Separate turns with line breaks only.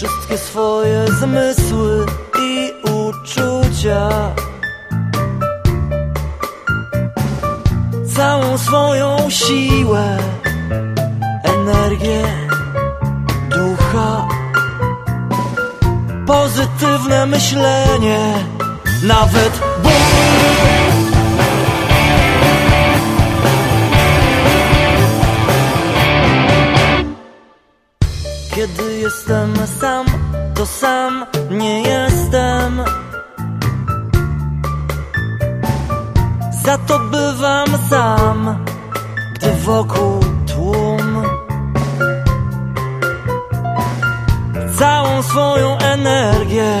wszystkie swoje zmysły i uczucia. Całą swoją siłę, energię, ducha, pozytywne myślenie, nawet ból. Kiedy jestem sam, to sam nie jestem. Za to bywam sam, gdy wokół tłum. Całą swoją energię